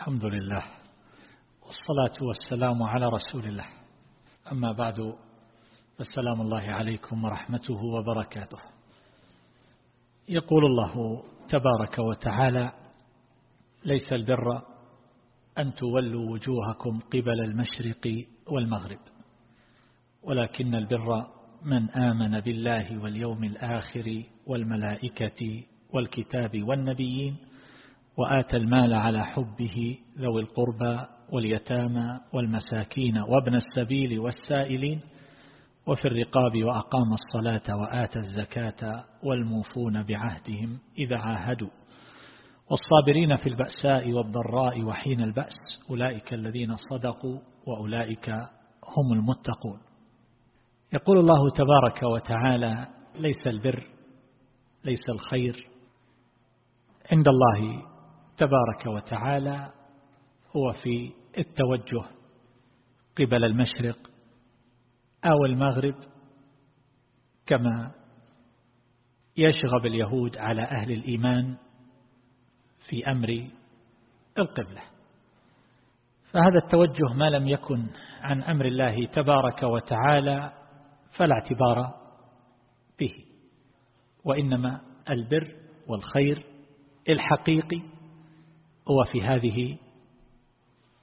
الحمد لله والصلاة والسلام على رسول الله. أما بعد فالسلام الله عليكم ورحمته وبركاته. يقول الله تبارك وتعالى ليس البر أن تولوا وجوهكم قبل المشرق والمغرب ولكن البر من آمن بالله واليوم الآخر والملائكة والكتاب والنبيين وآتى المال على حبه ذوي القربى واليتامى والمساكين وابن السبيل والسائلين وفي الرقاب وأقام الصلاة وآتى الزكاة والموفون بعهدهم إذا عاهدوا. والصابرين في البأساء والضراء وحين البأس أولئك الذين صدقوا وأولئك هم المتقون. يقول الله تبارك وتعالى ليس البر ليس الخير. عند الله تبارك وتعالى هو في التوجه قبل المشرق أو المغرب كما يشغب اليهود على أهل الإيمان في أمر القبلة. فهذا التوجه ما لم يكن عن أمر الله تبارك وتعالى فلا اعتبار به وإنما البر والخير الحقيقي هو في هذه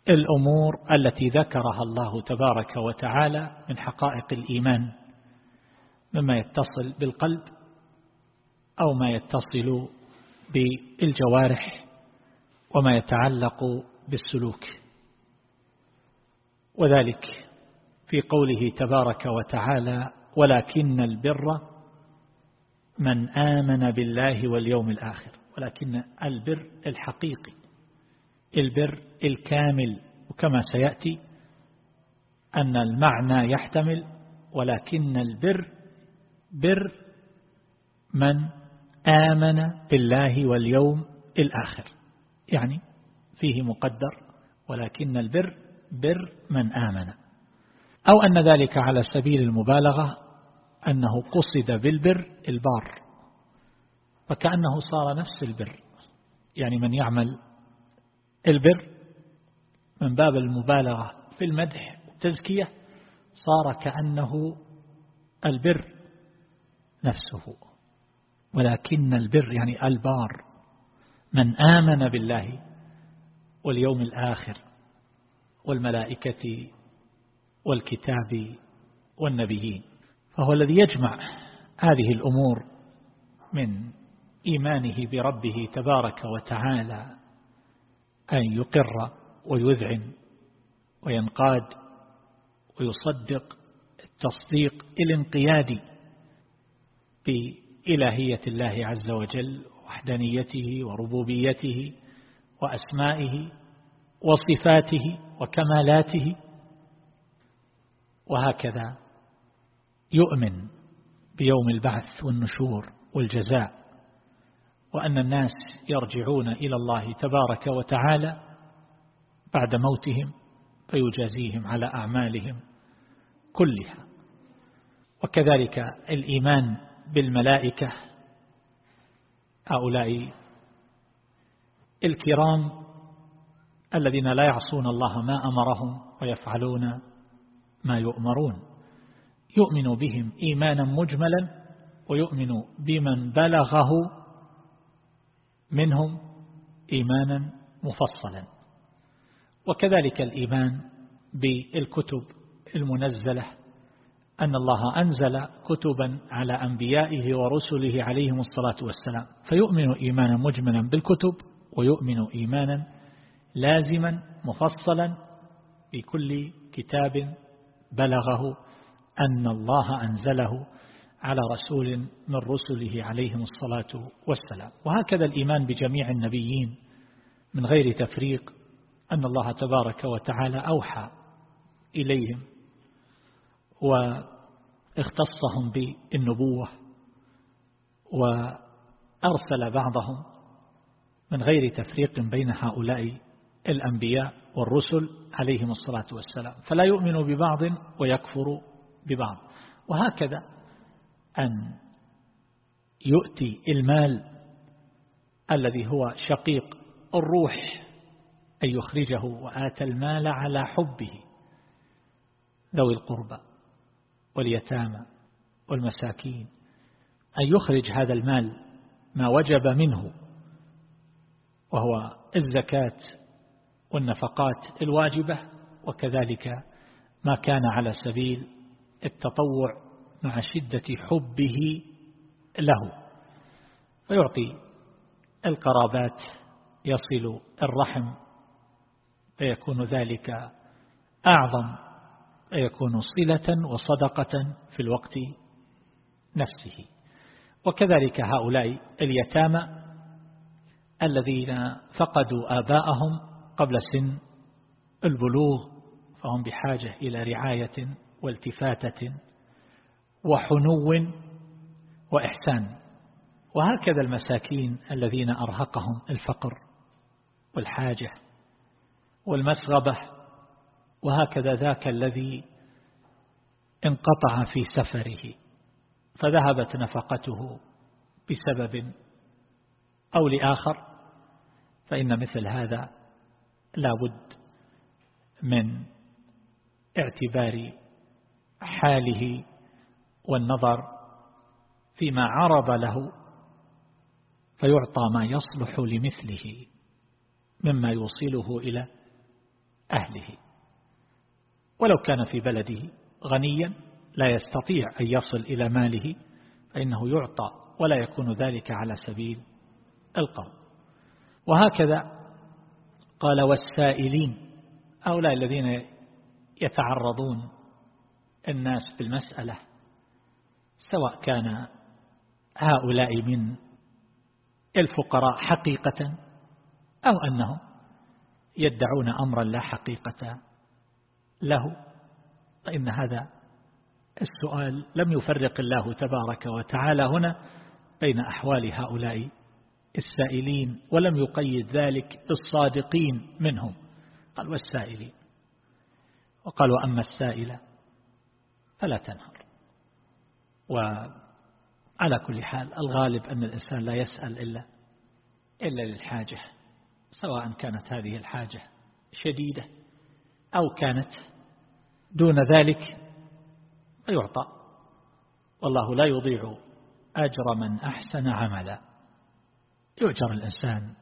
الأمور التي ذكرها الله تبارك وتعالى من حقائق الإيمان مما يتصل بالقلب أو ما يتصل بالجوارح وما يتعلق بالسلوك. وذلك في قوله تبارك وتعالى ولكن البر من آمن بالله واليوم الآخر ولكن البر الحقيقي. البر الكامل وكما سيأتي أن المعنى يحتمل ولكن البر بر من آمن بالله واليوم الآخر يعني فيه مقدر ولكن البر بر من آمن. أو أن ذلك على سبيل المبالغة أنه قصد بالبر البار فكأنه صار نفس البر يعني من يعمل البر من باب المبالغة في المدح والتزكية صار كأنه البر نفسه. ولكن البر يعني البار من آمن بالله واليوم الآخر والملائكة والكتاب والنبيين. فهو الذي يجمع هذه الأمور من إيمانه بربه تبارك وتعالى. أن يقر ويذعن وينقاد ويصدق التصديق الانقيادي بإلهية الله عز وجل وحدانيته وربوبيته وأسمائه وصفاته وكمالاته. وهكذا يؤمن بيوم البعث والنشور والجزاء. وأن الناس يرجعون إلى الله تبارك وتعالى بعد موتهم فيجازيهم على أعمالهم كلها. وكذلك الإيمان بالملائكة هؤلاء الكرام الذين لا يعصون الله ما أمرهم ويفعلون ما يؤمرون. يؤمن بهم إيمانا مجملا ويؤمن بمن بلغه منهم إيمانا مفصلا. وكذلك الإيمان بالكتب المنزلة أن الله أنزل كتبا على أنبيائه ورسله عليهم الصلاة والسلام. فيؤمن إيمانا مجملا بالكتب ويؤمن إيمانا لازما مفصلا بكل كتاب بلغه أن الله أنزله على رسول من رسله عليهم الصلاة والسلام. وهكذا الإيمان بجميع النبيين من غير تفريق أن الله تبارك وتعالى أوحى إليهم واختصهم بالنبوة وأرسل بعضهم من غير تفريق بين هؤلاء الأنبياء والرسل عليهم الصلاة والسلام. فلا يؤمن ببعض ويكفر ببعض. وهكذا أن يؤتي المال الذي هو شقيق الروح أن يخرجه وآتى المال على حبه ذوي القربى واليتامى والمساكين. أن يخرج هذا المال ما وجب منه وهو الزكاة والنفقات الواجبة وكذلك ما كان على سبيل التطوع مع شدة حبه له. فيعطي القرابات يصل الرحم فيكون ذلك أعظم فيكون صلة وصدقة في الوقت نفسه. وكذلك هؤلاء اليتامى الذين فقدوا آباءهم قبل سن البلوغ فهم بحاجة إلى رعاية والتفاتة وحنو وإحسان. وهكذا المساكين الذين أرهقهم الفقر والحاجة والمسغبة وهكذا ذاك الذي انقطع في سفره فذهبت نفقته بسبب أو لآخر فإن مثل هذا لا بد من اعتبار حاله والنظر فيما عرض له فيعطى ما يصلح لمثله مما يوصله إلى أهله. ولو كان في بلده غنيا لا يستطيع أن يصل إلى ماله فإنه يعطى ولا يكون ذلك على سبيل القول. وهكذا قال والسائلين هؤلاء الذين يتعرضون الناس بالمسألة سواء كان هؤلاء من الفقراء حقيقة أو أنهم يدعون أمرا لا حقيقة له. فإن هذا السؤال لم يفرق الله تبارك وتعالى هنا بين أحوال هؤلاء السائلين ولم يقيد ذلك بالصادقين منهم. قال والسائلين. وقال وأما السائلة فلا تنهر. وعلى كل حال الغالب أن الإنسان لا يسأل إلا إلا للحاجة سواء كانت هذه الحاجة شديدة أو كانت دون ذلك فيعطى. والله لا يضيع أجر من أحسن عملا. يؤجر الإنسان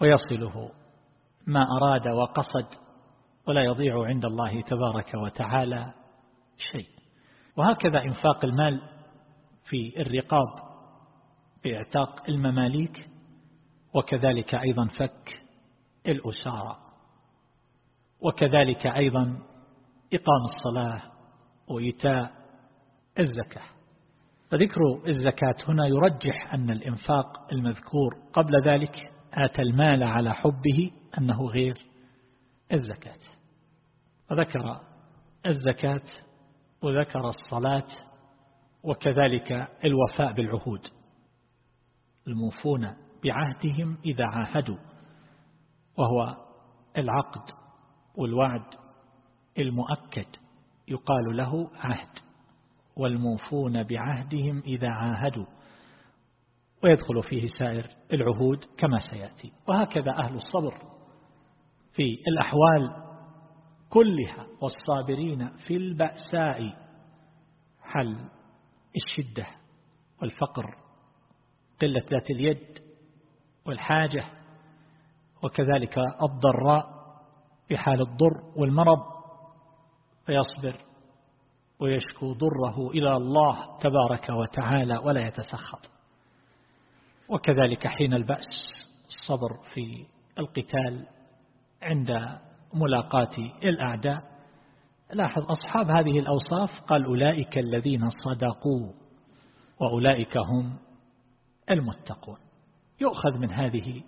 ويصله ما أراد وقصد ولا يضيع عند الله تبارك وتعالى شيء. وهكذا إنفاق المال في الرقاب باعتاق المماليك وكذلك أيضا فك الأسارة وكذلك أيضا إقام الصلاة وإيتاء الزكاة. فذكر الزكاة هنا يرجح أن الإنفاق المذكور قبل ذلك آتى المال على حبه أنه غير الزكاة. وذكر الزكاة وذكر الصلاة وكذلك الوفاء بالعهود. الموفون بعهدهم إذا عاهدوا وهو العقد والوعد المؤكد يقال له عهد والموفون بعهدهم إذا عاهدوا ويدخل فيه سائر العهود كما سيأتي. وهكذا أهل الصبر في الأحوال كلها والصابرين في البأساء حل الشدة والفقر قلة ذات اليد والحاجة وكذلك الضراء في حال الضر والمرض فيصبر ويشكو ضره إلى الله تبارك وتعالى ولا يتسخط. وكذلك حين البأس الصبر في القتال عند ملاقاة الأعداء. لاحظ أصحاب هذه الأوصاف قال أولئك الذين صدقوا وأولئك هم المتقون. يؤخذ من هذه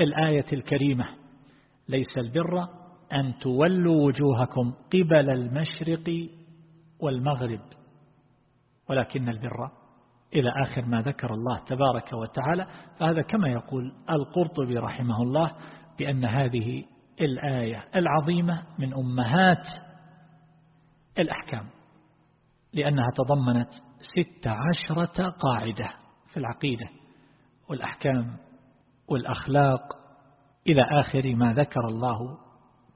الآية الكريمة ليس البر أن تولوا وجوهكم قبل المشرق والمغرب ولكن البر إلى آخر ما ذكر الله تبارك وتعالى. فهذا كما يقول القرطبي رحمه الله بأن هذه الآية العظيمة من أمهات الأحكام لأنها تضمنت ست عشرة قاعدة في العقيدة والأحكام والأخلاق إلى آخر ما ذكر الله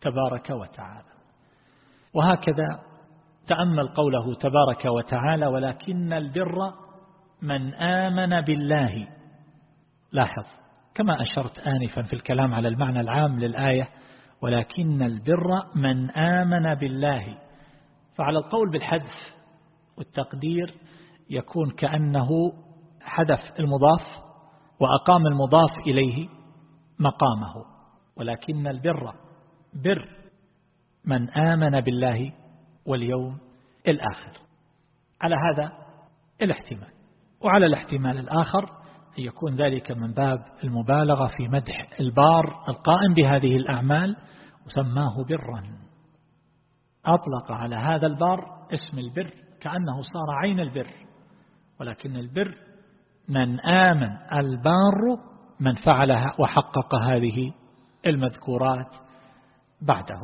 تبارك وتعالى. وهكذا تأمل قوله تبارك وتعالى ولكن البر من آمن بالله. لاحظ كما أشرت آنفا في الكلام على المعنى العام للآية ولكن البر من آمن بالله. فعلى القول بالحذف والتقدير يكون كأنه حذف المضاف وأقام المضاف إليه مقامه. ولكن البر بر من آمن بالله واليوم الآخر. على هذا الاحتمال. وعلى الاحتمال الآخر أن يكون ذلك من باب المبالغة في مدح البار القائم بهذه الأعمال وسماه برا. أطلق على هذا البار اسم البر كأنه صار عين البر. ولكن البر من آمن البار من فعلها وحقق هذه المذكورات بعده.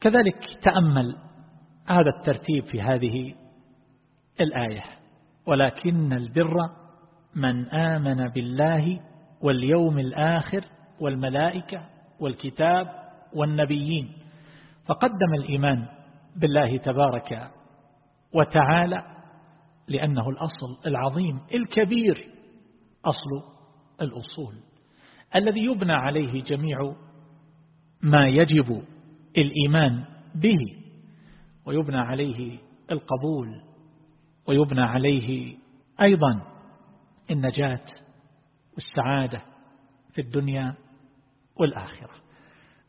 كذلك تأمل هذا الترتيب في هذه الآية. ولكن البر من آمن بالله واليوم الآخر والملائكة والكتاب والنبيين. فقدم الإيمان بالله تبارك وتعالى لأنه الأصل العظيم الكبير أصل الأصول الذي يبنى عليه جميع ما يجب الإيمان به ويبنى عليه القبول ويبنى عليه أيضا النجاة والسعادة في الدنيا والآخرة.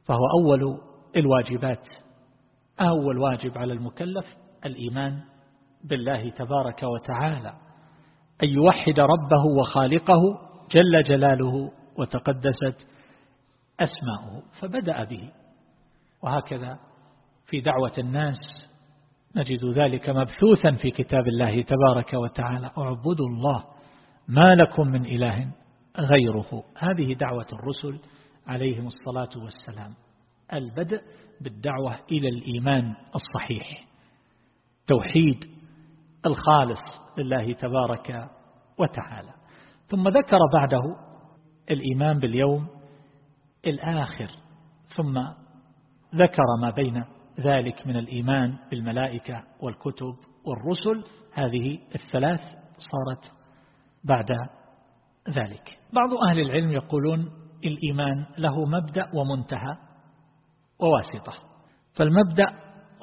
فهو أول الواجبات أول واجب على المكلف الإيمان بالله تبارك وتعالى أن يوحد ربه وخالقه جل جلاله وتقدست أسماؤه فبدأ به. وهكذا في دعوة الناس نجد ذلك مبثوثا في كتاب الله تبارك وتعالى أعبدوا الله ما لكم من إله غيره. هذه دعوة الرسل عليهم الصلاة والسلام. البدء بالدعوة إلى الإيمان الصحيح. توحيد الخالص لله تبارك وتعالى. ثم ذكر بعده الإيمان باليوم الآخر. ثم ذكر ما بين ذلك من الإيمان بالملائكة والكتب والرسل. هذه الثلاث صارت بعد ذلك. بعض أهل العلم يقولون الإيمان له مبدأ ومنتهى وواسطة. فالمبدأ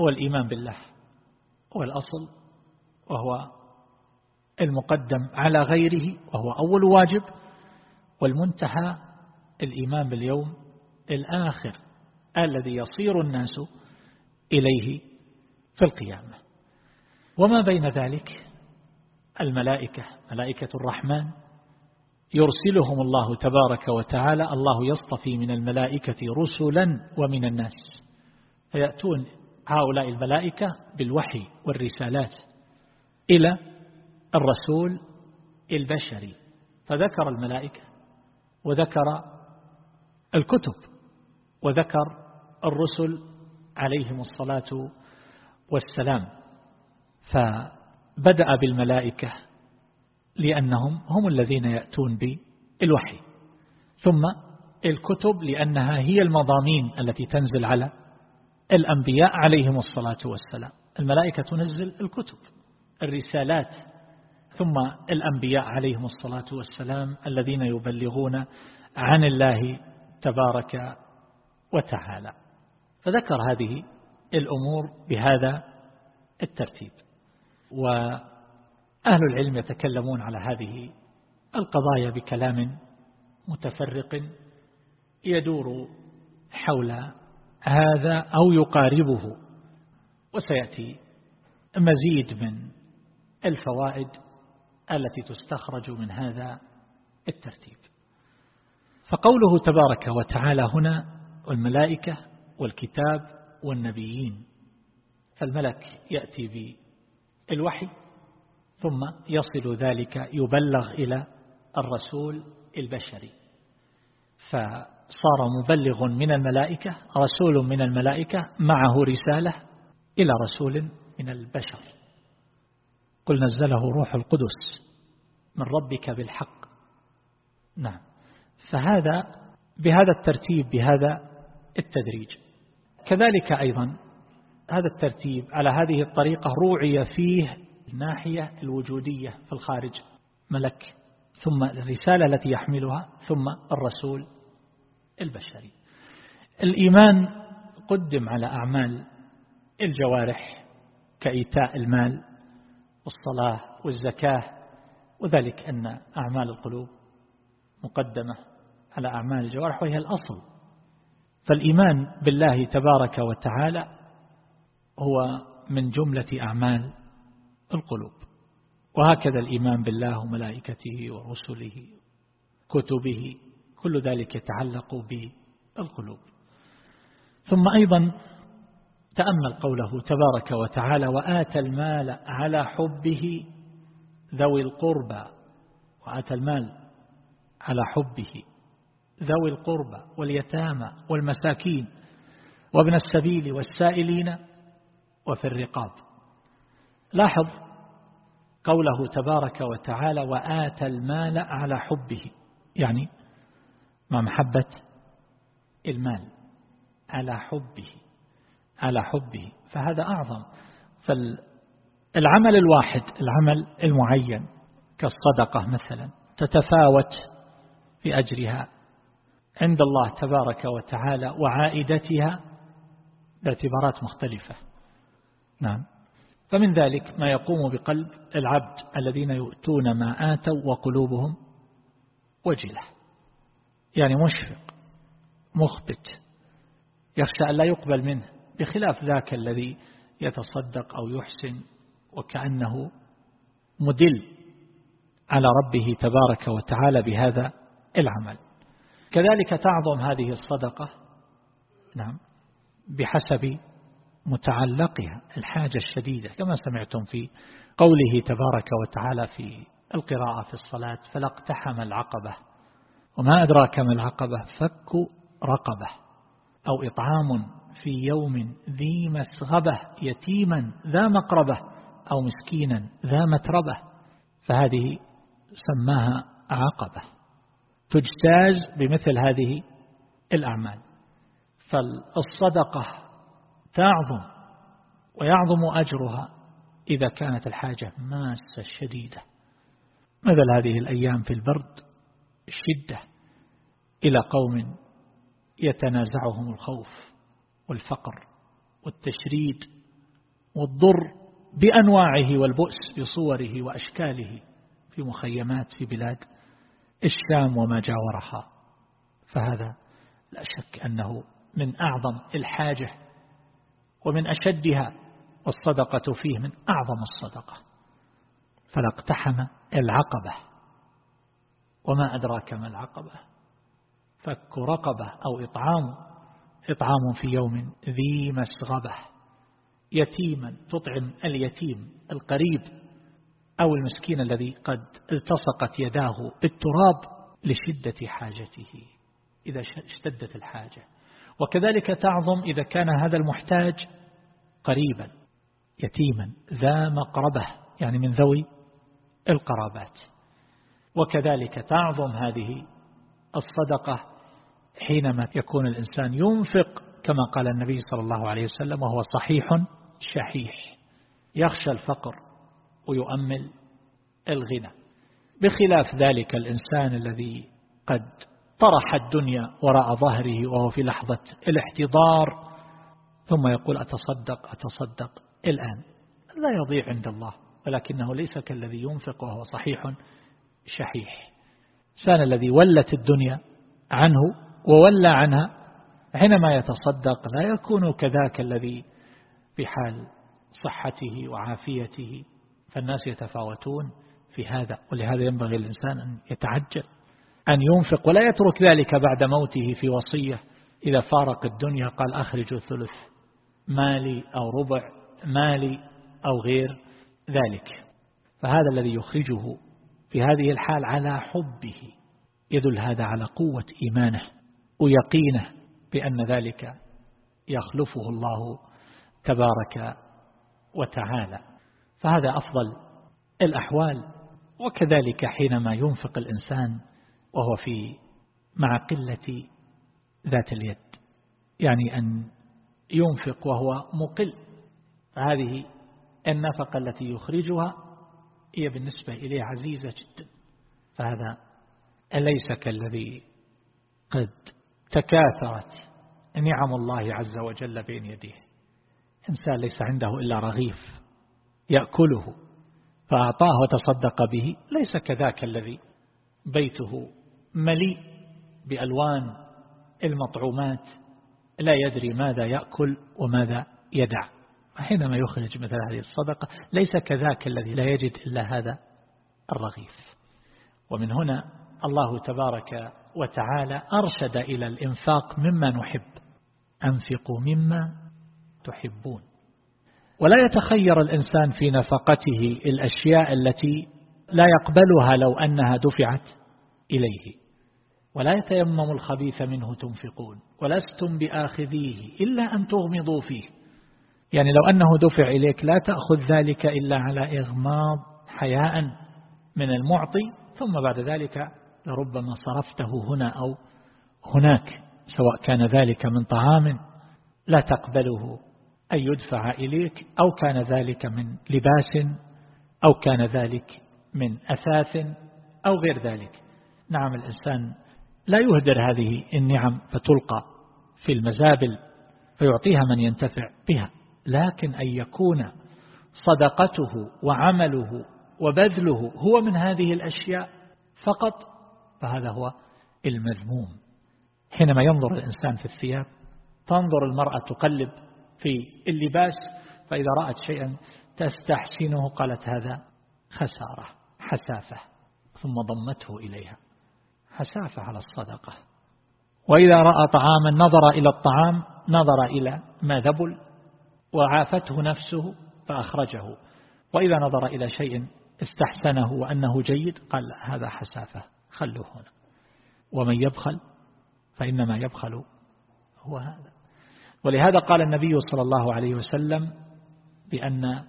هو الإيمان بالله هو الأصل وهو المقدم على غيره وهو أول واجب. والمنتهى الإيمان باليوم الآخر الذي يصير الناس إليه في القيامة. وما بين ذلك؟ الملائكة ملائكة الرحمن. يرسلهم الله تبارك وتعالى الله يصطفي من الملائكة رسلا ومن الناس. فيأتون هؤلاء الملائكة بالوحي والرسالات إلى الرسول البشري. فذكر الملائكة وذكر الكتب وذكر الرسل عليهم الصلاة والسلام. فبدأ بالملائكة لأنهم هم الذين يأتون بالوحي. ثم الكتب لأنها هي المضامين التي تنزل على الأنبياء عليهم الصلاة والسلام. الملائكة تنزل الكتب الرسالات ثم الأنبياء عليهم الصلاة والسلام الذين يبلغون عن الله تبارك وتعالى. فذكر هذه الأمور بهذا الترتيب. وأهل العلم يتكلمون على هذه القضايا بكلام متفرق يدور حول هذا أو يقاربه وسيأتي مزيد من الفوائد التي تستخرج من هذا الترتيب. فقوله تبارك وتعالى هنا والملائكة والكتاب والنبيين فالملك يأتي بالوحي ثم يصل ذلك يبلغ إلى الرسول البشري. فصار مبلغ من الملائكة رسول من الملائكة معه رسالة إلى رسول من البشر. قل نزله روح القدس من ربك بالحق. نعم. فهذا بهذا الترتيب بهذا التدريج. كذلك أيضا هذا الترتيب على هذه الطريقة روعي فيه الناحية الوجودية في الخارج. ملك ثم الرسالة التي يحملها ثم الرسول البشري. الإيمان قدم على أعمال الجوارح كإيتاء المال والصلاة والزكاة وذلك أن أعمال القلوب مقدمة على أعمال الجوارح وهي الأصل. فالإيمان بالله تبارك وتعالى هو من جملة أعمال القلوب. وهكذا الإيمان بالله وملائكته ورسله كتبه كل ذلك يتعلق بالقلوب. ثم أيضا تأمل قوله تبارك وتعالى وآتى المال على حبه ذوي القربى. وآتى المال على حبه ذوي القربى واليتامى والمساكين وابن السبيل والسائلين وفي الرقاب. لاحظ قوله تبارك وتعالى وآتى المال على حبه يعني مع محبة المال على حبه على حبه. فهذا أعظم. فالعمل الواحد العمل المعين كالصدقة مثلا تتفاوت في أجرها. عند الله تبارك وتعالى وعائدتها باعتبارات مختلفة. نعم. فمن ذلك ما يقوم بقلب العبد الذين يؤتون ما آتوا وقلوبهم وجلة. يعني مشفق مخبت يخشى أن لا يقبل منه بخلاف ذاك الذي يتصدق أو يحسن وكأنه مدل على ربه تبارك وتعالى بهذا العمل. كذلك تعظم هذه الصدقة نعم بحسب متعلقها الحاجة الشديدة كما سمعتم في قوله تبارك وتعالى في القراءة في الصلاة فلا اقتحم العقبة. وما أدراك ما العقبة؟ فك رقبة. أو إطعام في يوم ذي مسغبة يتيما ذا مقربة أو مسكينا ذا متربة. فهذه سماها عقبة. تجتاز بمثل هذه الأعمال. فالصدقة تعظم ويعظم أجرها إذا كانت الحاجة ماسة شديدة. مثل هذه الأيام في البرد؟ الشدة إلى قوم يتنازعهم الخوف والفقر والتشريد والضر بأنواعه والبؤس بصوره وأشكاله في مخيمات في بلاد الشام وما جاورها. فهذا لا شك أنه من أعظم الحاجة ومن أشدها والصدقة فيه من أعظم الصدقة. فلا اقتحم العقبة. وما أدراك ما العقبة؟ فك رقبة أو إطعام. إطعام في يوم ذي مسغبة. يتيما تطعم اليتيم القريب أو المسكين الذي قد التصقت يداه بالتراب لشدة حاجته. إذا اشتدت الحاجة. وكذلك تعظم إذا كان هذا المحتاج قريبا يتيما ذا مقربة يعني من ذوي القرابات. وكذلك تعظم هذه الصدقة حينما يكون الإنسان ينفق كما قال النبي صلى الله عليه وسلم وهو صحيح شحيح. يخشى الفقر ويؤمل الغنى. بخلاف ذلك الإنسان الذي قد طرح الدنيا وراء ظهره وهو في لحظة الاحتضار ثم يقول أتصدق أتصدق. الآن لا يضيع عند الله ولكنه ليس كالذي ينفق وهو صحيح شحيح. الإنسان الذي ولت الدنيا عنه وولى عنها حينما يتصدق لا يكون كذاك الذي بحال صحته وعافيته. فالناس يتفاوتون في هذا ولهذا ينبغي الإنسان أن يتعجل. أن ينفق ولا يترك ذلك بعد موته في وصية. إذا فارق الدنيا قال أخرج ثلث مالي أو ربع مالي أو غير ذلك. فهذا الذي يخرجه في هذه الحال على حبه يدل هذا على قوة إيمانه ويقينه بأن ذلك يخلفه الله تبارك وتعالى. فهذا أفضل الأحوال. وكذلك حينما ينفق الإنسان وهو في مع قلة ذات اليد يعني أن ينفق وهو مقل. فهذه النفقة التي يخرجها هي بالنسبة إليه عزيزة جدا. فهذا ليس كالذي قد تكاثرت نعم الله عز وجل بين يديه. إنسان ليس عنده إلا رغيف يأكله فأعطاه وتصدق به ليس كذاك الذي بيته مليء بألوان المطعومات لا يدري ماذا يأكل وماذا يدع. حينما يخرج مثل هذه الصدقة ليس كذاك الذي لا يجد إلا هذا الرغيف. ومن هنا الله تبارك وتعالى أرشد إلى الإنفاق مما نحب أنفقوا مما تحبون. ولا يتخير الإنسان في نفقته الأشياء التي لا يقبلها لو أنها دفعت إليه. ولا يتيمم الخبيث منه تنفقون ولستم بآخذيه إلا أن تغمضوا فيه. يعني لو أنه دفع إليك لا تأخذ ذلك إلا على إغماض حياء من المعطي ثم بعد ذلك لربما صرفته هنا أو هناك سواء كان ذلك من طعام لا تقبله أن يدفع إليك أو كان ذلك من لباس أو كان ذلك من أثاث أو غير ذلك. نعم الإنسان لا يهدر هذه النعم فتلقى في المزابل فيعطيها من ينتفع بها. لكن أن يكون صدقته وعمله وبذله هو من هذه الأشياء فقط فهذا هو المذموم. حينما ينظر الإنسان في الثياب تنظر المرأة تقلب في اللباس فإذا رأت شيئا تستحسنه قالت هذا خسارة حسافة ثم ضمته إليها. حسافة على الصدقة. وإذا رأى طعاما نظر إلى الطعام نظر إلى ما ذبل وعافته نفسه فأخرجه. وإذا نظر إلى شيء استحسنه وأنه جيد قال هذا حسافة خلوه هنا. ومن يبخل فإنما يبخل هو هذا. ولهذا قال النبي صلى الله عليه وسلم بأن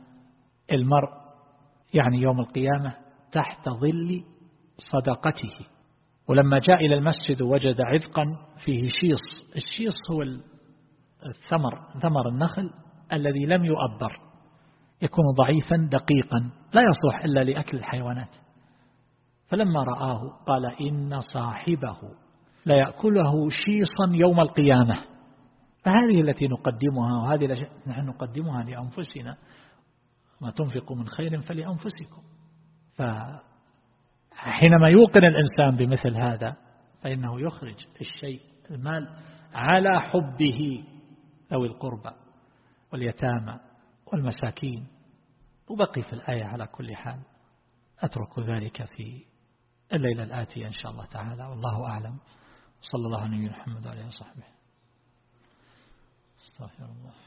المرء يعني يوم القيامة تحت ظل صدقته. ولما جاء إلى المسجد وجد عذقا فيه شيص. الشيص هو الثمر ثمر النخل الذي لم يؤبر. يكون ضعيفا دقيقا لا يصلح إلا لأكل الحيوانات. فلما رآه قال إن صاحبه لا يأكله شيصا يوم القيامة. فهذه التي نقدمها وهذه التي نحن نقدمها لأنفسنا. ما تنفقوا من خير فلأنفسكم. فحينما يوقن الإنسان بمثل هذا فإنه يخرج الشيء المال على حبه أو القربى واليتامى والمساكين. وبقي في الآية على كل حال. أترك ذلك في الليلة الآتية إن شاء الله تعالى. والله أعلم. صلى الله عليه محمد وعليه وصحبه. أستغفر الله.